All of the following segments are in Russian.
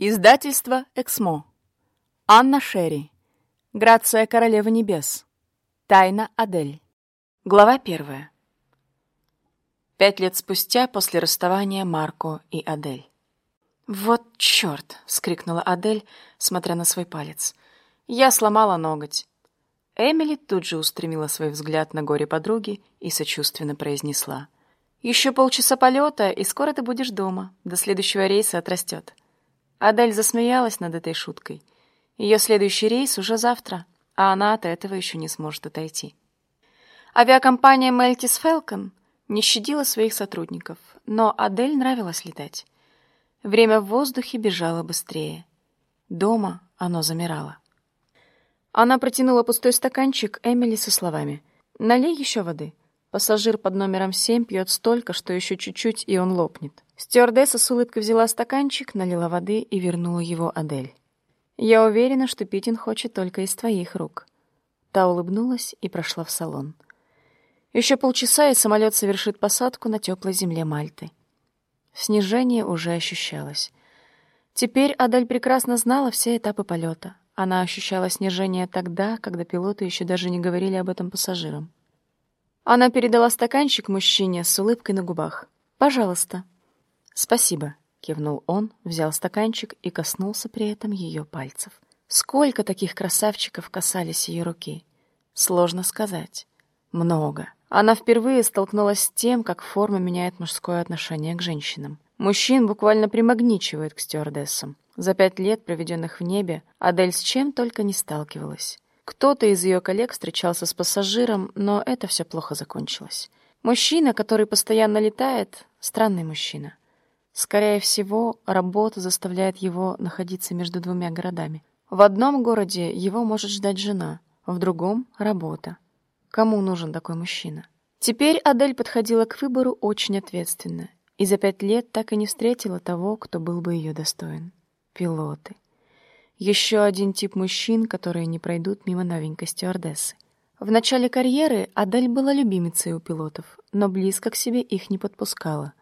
Издательство «Эксмо». Анна Шерри. Грация Королевы Небес. Тайна Адель. Глава первая. Пять лет спустя после расставания Марко и Адель. «Вот черт!» — вскрикнула Адель, смотря на свой палец. «Я сломала ноготь». Эмили тут же устремила свой взгляд на горе подруги и сочувственно произнесла. «Еще полчаса полета, и скоро ты будешь дома. До следующего рейса отрастет». Адель засмеялась над этой шуткой. Ее следующий рейс уже завтра, а она от этого еще не сможет отойти. Авиакомпания Meltis Falcon не щадила своих сотрудников, но Адель нравилось летать. Время в воздухе бежало быстрее. Дома оно замирало. Она протянула пустой стаканчик Эмили со словами «Налей еще воды». Пассажир под номером семь пьет столько, что еще чуть-чуть, и он лопнет. Стюардесса с улыбкой взяла стаканчик, налила воды и вернула его Адель. «Я уверена, что Питин хочет только из твоих рук». Та улыбнулась и прошла в салон. Еще полчаса, и самолет совершит посадку на теплой земле Мальты. Снижение уже ощущалось. Теперь Адель прекрасно знала все этапы полета. Она ощущала снижение тогда, когда пилоты еще даже не говорили об этом пассажирам. Она передала стаканчик мужчине с улыбкой на губах. «Пожалуйста». «Спасибо», — кивнул он, взял стаканчик и коснулся при этом ее пальцев. Сколько таких красавчиков касались ее руки? Сложно сказать. Много. Она впервые столкнулась с тем, как форма меняет мужское отношение к женщинам. Мужчин буквально примагничивает к стюардессам. За пять лет, проведенных в небе, Адель с чем только не сталкивалась. Кто-то из ее коллег встречался с пассажиром, но это все плохо закончилось. Мужчина, который постоянно летает, странный мужчина. Скорее всего, работа заставляет его находиться между двумя городами. В одном городе его может ждать жена, в другом — работа. Кому нужен такой мужчина? Теперь Адель подходила к выбору очень ответственно и за пять лет так и не встретила того, кто был бы ее достоин. Пилоты. Еще один тип мужчин, которые не пройдут мимо новенькой стюардессы. В начале карьеры Адель была любимицей у пилотов, но близко к себе их не подпускала.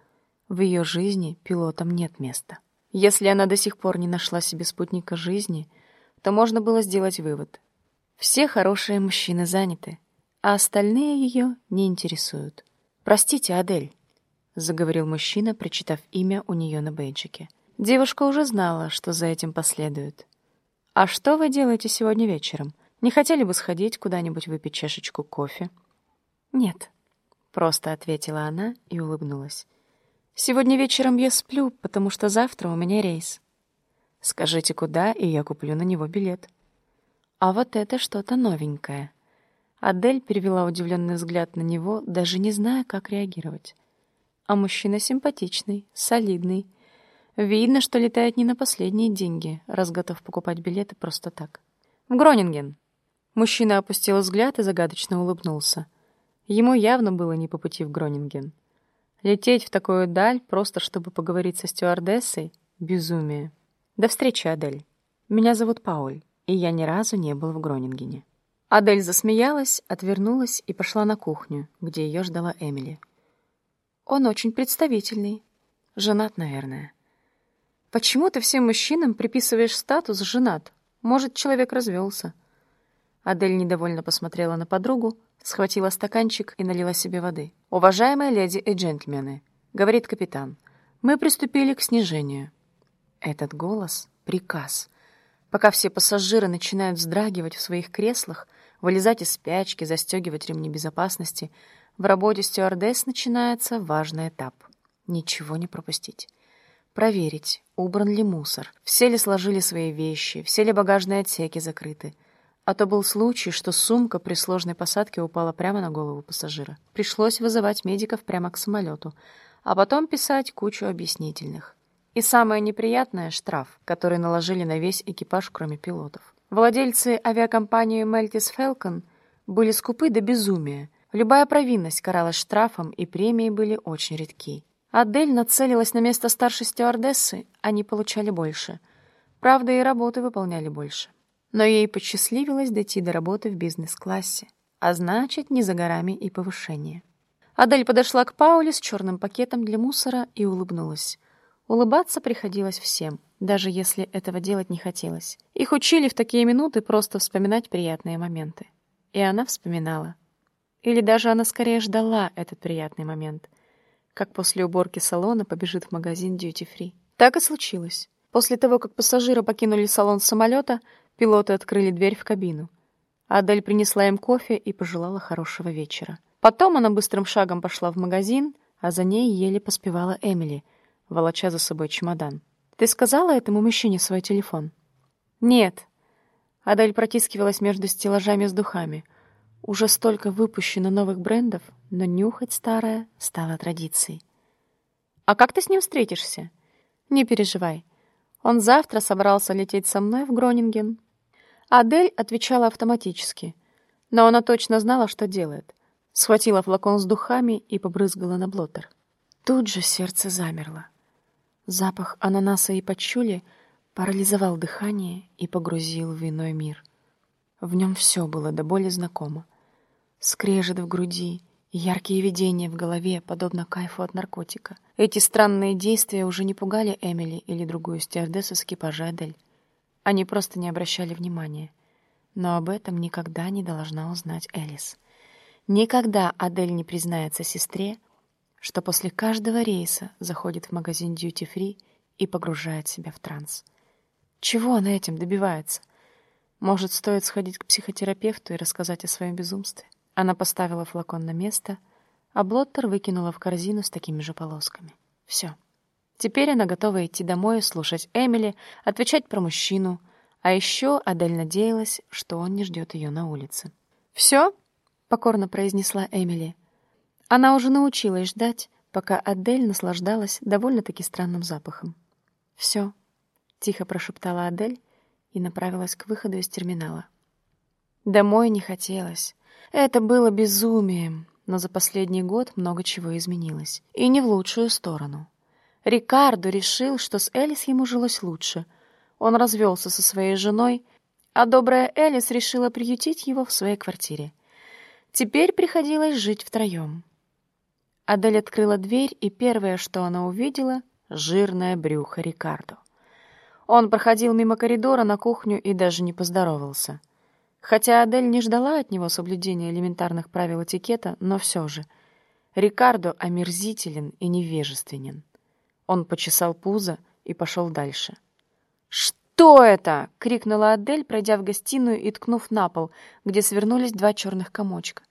В ее жизни пилотам нет места. Если она до сих пор не нашла себе спутника жизни, то можно было сделать вывод. Все хорошие мужчины заняты, а остальные ее не интересуют. «Простите, Адель», — заговорил мужчина, прочитав имя у нее на бейджике. Девушка уже знала, что за этим последует. «А что вы делаете сегодня вечером? Не хотели бы сходить куда-нибудь выпить чашечку кофе?» «Нет», — просто ответила она и улыбнулась. «Сегодня вечером я сплю, потому что завтра у меня рейс. Скажите, куда, и я куплю на него билет». «А вот это что-то новенькое». Адель перевела удивленный взгляд на него, даже не зная, как реагировать. А мужчина симпатичный, солидный, Видно, что летает не на последние деньги, раз готов покупать билеты просто так. В Гронинген. Мужчина опустил взгляд и загадочно улыбнулся. Ему явно было не по пути в Гронинген. Лететь в такую даль, просто чтобы поговорить со стюардессой — безумие. До встречи, Адель. Меня зовут Пауль, и я ни разу не был в Гронингене. Адель засмеялась, отвернулась и пошла на кухню, где ее ждала Эмили. Он очень представительный. Женат, наверное. Почему ты всем мужчинам приписываешь статус «женат»? Может, человек развелся?» Адель недовольно посмотрела на подругу, схватила стаканчик и налила себе воды. «Уважаемые леди и джентльмены», — говорит капитан, — «мы приступили к снижению». Этот голос — приказ. Пока все пассажиры начинают вздрагивать в своих креслах, вылезать из спячки, застегивать ремни безопасности, в работе стюардесс начинается важный этап — ничего не пропустить. Проверить, убран ли мусор, все ли сложили свои вещи, все ли багажные отсеки закрыты. А то был случай, что сумка при сложной посадке упала прямо на голову пассажира. Пришлось вызывать медиков прямо к самолету, а потом писать кучу объяснительных. И самое неприятное — штраф, который наложили на весь экипаж, кроме пилотов. Владельцы авиакомпании Meltis Falcon были скупы до безумия. Любая провинность каралась штрафом, и премии были очень редки. Адель нацелилась на место старшей стюардессы, они получали больше. Правда, и работы выполняли больше. Но ей посчастливилось дойти до работы в бизнес-классе, а значит, не за горами и повышение. Адель подошла к Пауле с черным пакетом для мусора и улыбнулась. Улыбаться приходилось всем, даже если этого делать не хотелось. Их учили в такие минуты просто вспоминать приятные моменты. И она вспоминала. Или даже она скорее ждала этот приятный момент, как после уборки салона побежит в магазин Free. Так и случилось. После того, как пассажиры покинули салон самолета, пилоты открыли дверь в кабину. Адель принесла им кофе и пожелала хорошего вечера. Потом она быстрым шагом пошла в магазин, а за ней еле поспевала Эмили, волоча за собой чемодан. «Ты сказала этому мужчине свой телефон?» «Нет». Адель протискивалась между стеллажами с духами. Уже столько выпущено новых брендов, но нюхать старое стало традицией. «А как ты с ним встретишься?» «Не переживай. Он завтра собрался лететь со мной в Гронинген». Адель отвечала автоматически, но она точно знала, что делает. Схватила флакон с духами и побрызгала на блотер. Тут же сердце замерло. Запах ананаса и пачули парализовал дыхание и погрузил в иной мир. В нем все было до боли знакомо. Скрежет в груди, яркие видения в голове, подобно кайфу от наркотика. Эти странные действия уже не пугали Эмили или другую стюардессу с экипажа Адель. Они просто не обращали внимания. Но об этом никогда не должна узнать Элис. Никогда Адель не признается сестре, что после каждого рейса заходит в магазин Duty Free и погружает себя в транс. Чего она этим добивается? Может, стоит сходить к психотерапевту и рассказать о своем безумстве? Она поставила флакон на место, а Блоттер выкинула в корзину с такими же полосками. Все. Теперь она готова идти домой слушать Эмили, отвечать про мужчину, а еще Адель надеялась, что он не ждет ее на улице. «Все?» — покорно произнесла Эмили. Она уже научилась ждать, пока Адель наслаждалась довольно-таки странным запахом. «Все», — тихо прошептала Адель и направилась к выходу из терминала. Домой не хотелось. Это было безумием, но за последний год много чего изменилось. И не в лучшую сторону. Рикардо решил, что с Элис ему жилось лучше. Он развелся со своей женой, а добрая Элис решила приютить его в своей квартире. Теперь приходилось жить втроем. Адель открыла дверь, и первое, что она увидела — жирное брюхо Рикардо. Он проходил мимо коридора на кухню и даже не поздоровался. Хотя Адель не ждала от него соблюдения элементарных правил этикета, но все же. Рикардо омерзителен и невежественен. Он почесал пузо и пошел дальше. «Что это?» — крикнула Адель, пройдя в гостиную и ткнув на пол, где свернулись два черных комочка.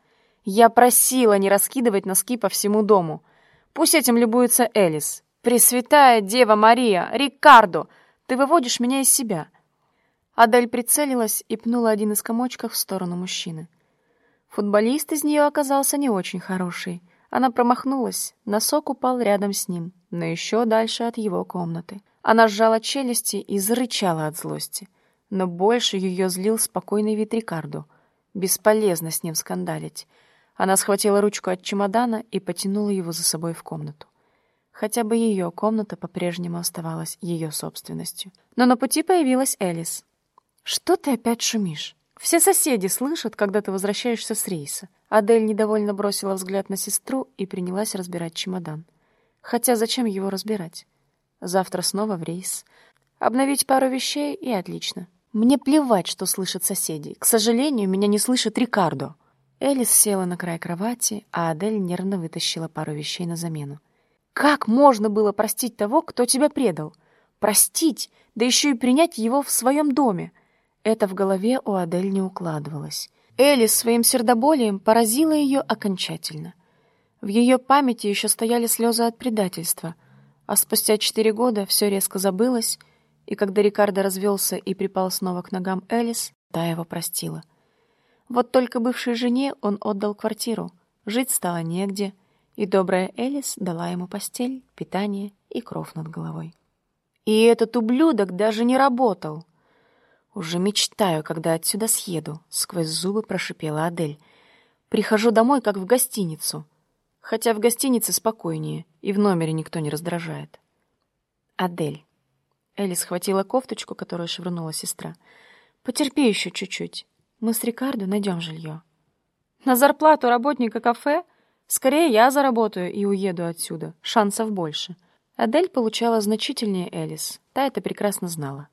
Я просила не раскидывать носки по всему дому. Пусть этим любуется Элис. Пресвятая Дева Мария, Рикардо, ты выводишь меня из себя. Адель прицелилась и пнула один из комочков в сторону мужчины. Футболист из нее оказался не очень хороший. Она промахнулась, носок упал рядом с ним, но еще дальше от его комнаты. Она сжала челюсти и зарычала от злости. Но больше ее злил спокойный вид Рикардо. Бесполезно с ним скандалить. Она схватила ручку от чемодана и потянула его за собой в комнату. Хотя бы ее комната по-прежнему оставалась ее собственностью. Но на пути появилась Элис. «Что ты опять шумишь? Все соседи слышат, когда ты возвращаешься с рейса». Адель недовольно бросила взгляд на сестру и принялась разбирать чемодан. Хотя зачем его разбирать? Завтра снова в рейс. Обновить пару вещей и отлично. Мне плевать, что слышат соседи. К сожалению, меня не слышит Рикардо. Элис села на край кровати, а Адель нервно вытащила пару вещей на замену. «Как можно было простить того, кто тебя предал? Простить, да еще и принять его в своем доме!» Это в голове у Адель не укладывалось. Элис своим сердоболием поразила ее окончательно. В ее памяти еще стояли слезы от предательства, а спустя четыре года все резко забылось, и когда Рикардо развелся и припал снова к ногам Элис, та его простила. Вот только бывшей жене он отдал квартиру, жить стало негде, и добрая Элис дала ему постель, питание и кров над головой. И этот ублюдок даже не работал. Уже мечтаю, когда отсюда съеду, сквозь зубы прошипела Адель. Прихожу домой, как в гостиницу. Хотя в гостинице спокойнее, и в номере никто не раздражает. Адель. Элис схватила кофточку, которую швырнула сестра. Потерпи еще чуть-чуть. Мы с Рикардо найдем жилье. На зарплату работника кафе? Скорее я заработаю и уеду отсюда. Шансов больше. Адель получала значительнее Элис, та это прекрасно знала.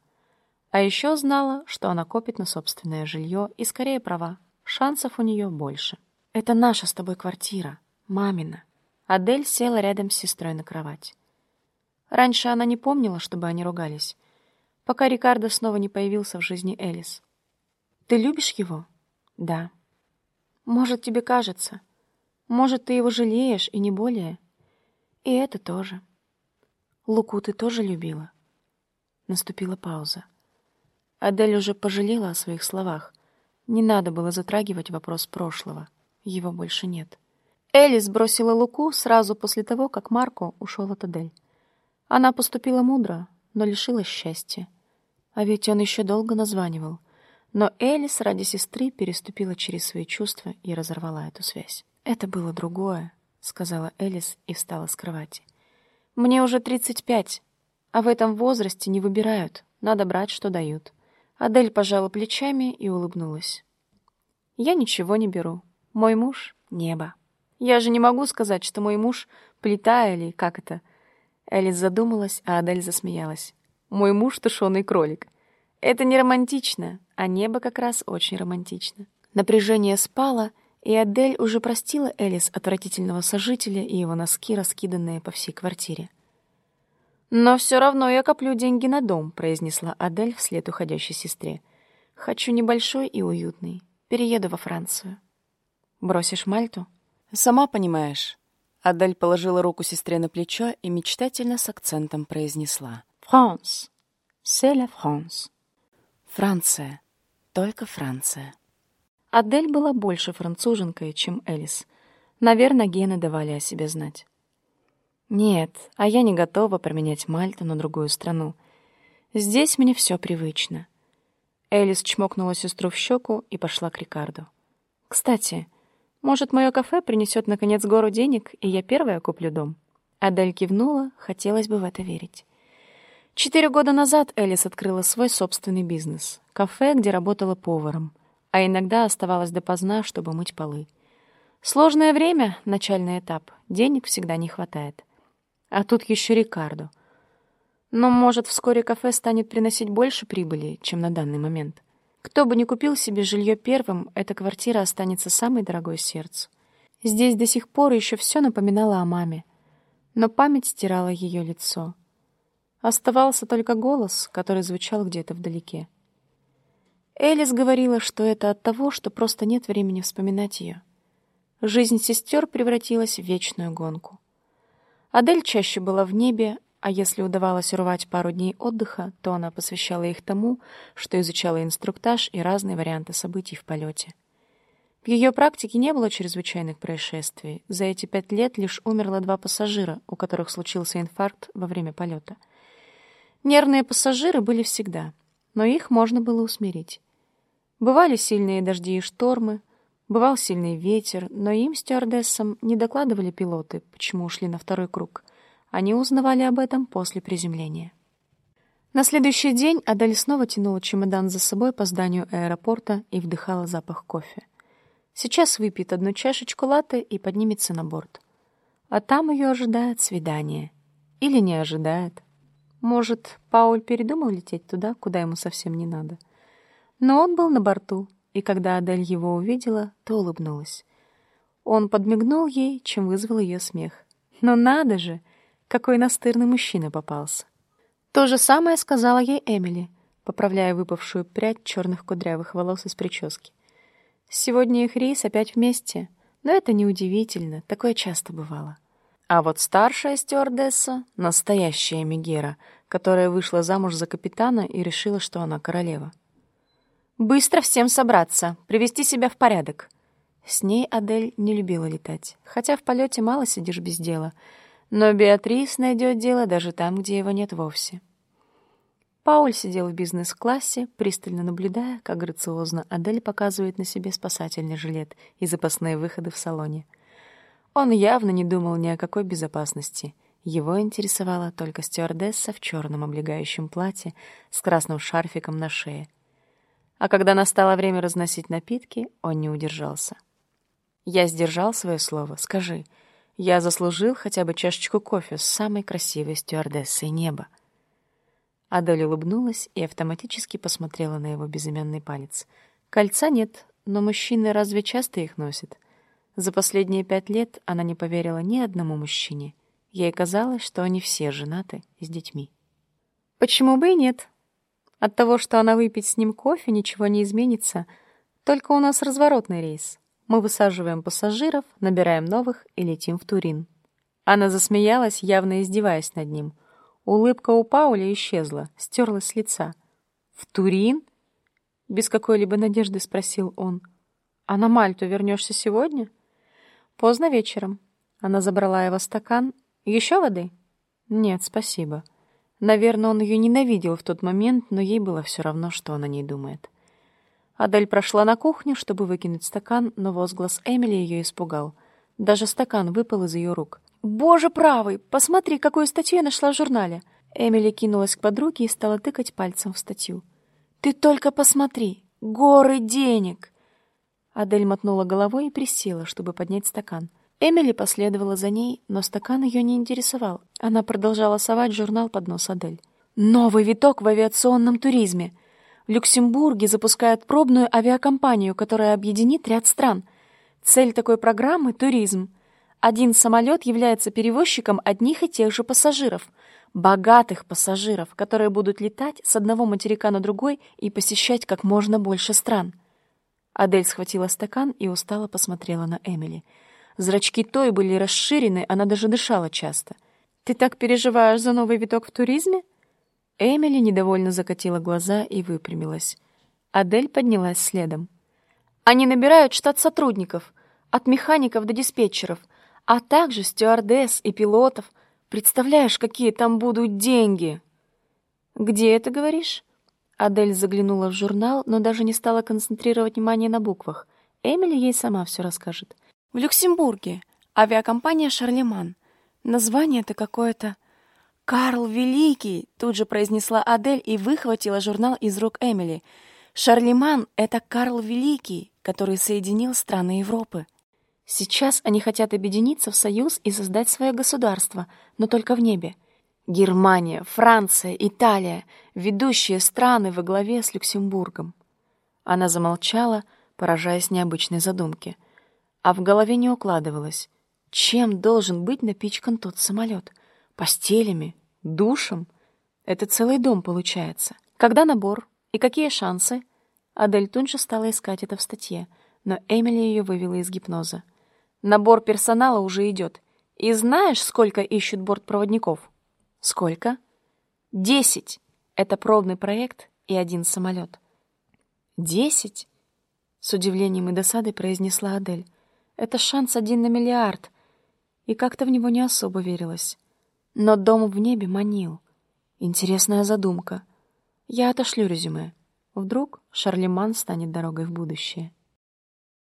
А еще знала, что она копит на собственное жилье и скорее права, шансов у нее больше. «Это наша с тобой квартира, мамина». Адель села рядом с сестрой на кровать. Раньше она не помнила, чтобы они ругались, пока Рикардо снова не появился в жизни Элис. «Ты любишь его?» «Да». «Может, тебе кажется. Может, ты его жалеешь и не более. И это тоже». «Луку ты тоже любила?» Наступила пауза. Адель уже пожалела о своих словах. Не надо было затрагивать вопрос прошлого. Его больше нет. Элис бросила Луку сразу после того, как Марко ушел от Адель. Она поступила мудро, но лишилась счастья. А ведь он еще долго названивал. Но Элис ради сестры переступила через свои чувства и разорвала эту связь. «Это было другое», — сказала Элис и встала с кровати. «Мне уже тридцать пять, а в этом возрасте не выбирают, надо брать, что дают». Адель пожала плечами и улыбнулась. «Я ничего не беру. Мой муж — небо. Я же не могу сказать, что мой муж — плита или как это — Элис задумалась, а Адель засмеялась. «Мой муж — тушеный кролик. Это не романтично, а небо как раз очень романтично». Напряжение спало, и Адель уже простила Элис отвратительного сожителя и его носки, раскиданные по всей квартире. «Но все равно я коплю деньги на дом», — произнесла Адель вслед уходящей сестре. «Хочу небольшой и уютный. Перееду во Францию». «Бросишь Мальту?» «Сама понимаешь, Адель положила руку сестре на плечо и мечтательно с акцентом произнесла. «France. C'est la France». «Франция. Только Франция». Адель была больше француженкой, чем Элис. Наверное, гены давали о себе знать. «Нет, а я не готова променять Мальту на другую страну. Здесь мне все привычно». Элис чмокнула сестру в щеку и пошла к Рикарду. «Кстати, — может, мое кафе принесет наконец гору денег, и я первая куплю дом?» Адель кивнула, хотелось бы в это верить. Четыре года назад Элис открыла свой собственный бизнес — кафе, где работала поваром, а иногда оставалась допоздна, чтобы мыть полы. Сложное время, начальный этап, денег всегда не хватает. А тут еще Рикардо. Но, может, вскоре кафе станет приносить больше прибыли, чем на данный момент. Кто бы ни купил себе жилье первым, эта квартира останется самой дорогой сердцу. Здесь до сих пор еще все напоминало о маме, но память стирала ее лицо. Оставался только голос, который звучал где-то вдалеке. Элис говорила, что это от того, что просто нет времени вспоминать ее. Жизнь сестер превратилась в вечную гонку. Адель чаще была в небе, а если удавалось урвать пару дней отдыха, то она посвящала их тому, что изучала инструктаж и разные варианты событий в полете. В ее практике не было чрезвычайных происшествий. За эти пять лет лишь умерло два пассажира, у которых случился инфаркт во время полета. Нервные пассажиры были всегда, но их можно было усмирить. Бывали сильные дожди и штормы, бывал сильный ветер, но им, стюардессам, не докладывали пилоты, почему ушли на второй круг — они узнавали об этом после приземления. На следующий день Адель снова тянула чемодан за собой по зданию аэропорта и вдыхала запах кофе. Сейчас выпьет одну чашечку латте и поднимется на борт. А там ее ожидает свидание. Или не ожидает. Может, Пауль передумал лететь туда, куда ему совсем не надо. Но он был на борту, и когда Адель его увидела, то улыбнулась. Он подмигнул ей, чем вызвал ее смех. «Но надо же! Какой настырный мужчина попался. То же самое сказала ей Эмили, поправляя выпавшую прядь черных кудрявых волос из прически. Сегодня их рейс опять вместе, но это неудивительно, такое часто бывало. А вот старшая стюардесса — настоящая Мегера, которая вышла замуж за капитана и решила, что она королева. «Быстро всем собраться, привести себя в порядок». С ней Адель не любила летать, хотя в полете мало сидишь без дела — но Беатрис найдет дело даже там, где его нет вовсе. Пауль сидел в бизнес-классе, пристально наблюдая, как грациозно Адель показывает на себе спасательный жилет и запасные выходы в салоне. Он явно не думал ни о какой безопасности. Его интересовала только стюардесса в черном облегающем платье с красным шарфиком на шее. А когда настало время разносить напитки, он не удержался. «Я сдержал свое слово, скажи», Я заслужил хотя бы чашечку кофе с самой красивой стюардессой неба. Адель улыбнулась и автоматически посмотрела на его безымянный палец. Кольца нет, но мужчины разве часто их носят? За последние пять лет она не поверила ни одному мужчине. Ей казалось, что они все женаты с детьми. Почему бы и нет? От того, что она выпьет с ним кофе, ничего не изменится. Только у нас разворотный рейс. Мы высаживаем пассажиров, набираем новых и летим в Турин. Она засмеялась, явно издеваясь над ним. Улыбка у Пауля исчезла, стерлась с лица. «В Турин?» — без какой-либо надежды спросил он. «А на Мальту вернешься сегодня?» «Поздно вечером». Она забрала его стакан. «Еще воды?» «Нет, спасибо». Наверное, он ее ненавидел в тот момент, но ей было все равно, что он о ней думает. Адель прошла на кухню, чтобы выкинуть стакан, но возглас Эмили ее испугал. Даже стакан выпал из ее рук. «Боже правый! Посмотри, какую статью я нашла в журнале!» Эмили кинулась к подруге и стала тыкать пальцем в статью. «Ты только посмотри! Горы денег!» Адель мотнула головой и присела, чтобы поднять стакан. Эмили последовала за ней, но стакан ее не интересовал. Она продолжала совать журнал под нос Адель. «Новый виток в авиационном туризме!» В Люксембурге запускают пробную авиакомпанию, которая объединит ряд стран. Цель такой программы — туризм. Один самолет является перевозчиком одних и тех же пассажиров. Богатых пассажиров, которые будут летать с одного материка на другой и посещать как можно больше стран. Адель схватила стакан и устало посмотрела на Эмили. Зрачки той были расширены, она даже дышала часто. «Ты так переживаешь за новый виток в туризме?» Эмили недовольно закатила глаза и выпрямилась. Адель поднялась следом. «Они набирают штат сотрудников, от механиков до диспетчеров, а также стюардесс и пилотов. Представляешь, какие там будут деньги!» «Где это, говоришь?» Адель заглянула в журнал, но даже не стала концентрировать внимание на буквах. Эмили ей сама все расскажет. «В Люксембурге. Авиакомпания «Шарлеман». Название-то какое-то...» «Карл Великий!» — тут же произнесла Адель и выхватила журнал из рук Эмили. «Шарлеман — это Карл Великий, который соединил страны Европы. Сейчас они хотят объединиться в союз и создать свое государство, но только в небе. Германия, Франция, Италия — ведущие страны во главе с Люксембургом». Она замолчала, поражаясь необычной задумке. А в голове не укладывалось. Чем должен быть напичкан тот самолет? Постелями? Душем? Это целый дом получается. Когда набор? И какие шансы? Адель тут же стала искать это в статье, но Эмили ее вывела из гипноза. Набор персонала уже идет. И знаешь, сколько ищут бортпроводников? Сколько? Десять. Это пробный проект и один самолет. Десять? С удивлением и досадой произнесла Адель. Это шанс один на миллиард. И как-то в него не особо верилось. Но дом в небе манил. Интересная задумка. Я отошлю резюме. Вдруг Шарлеман станет дорогой в будущее.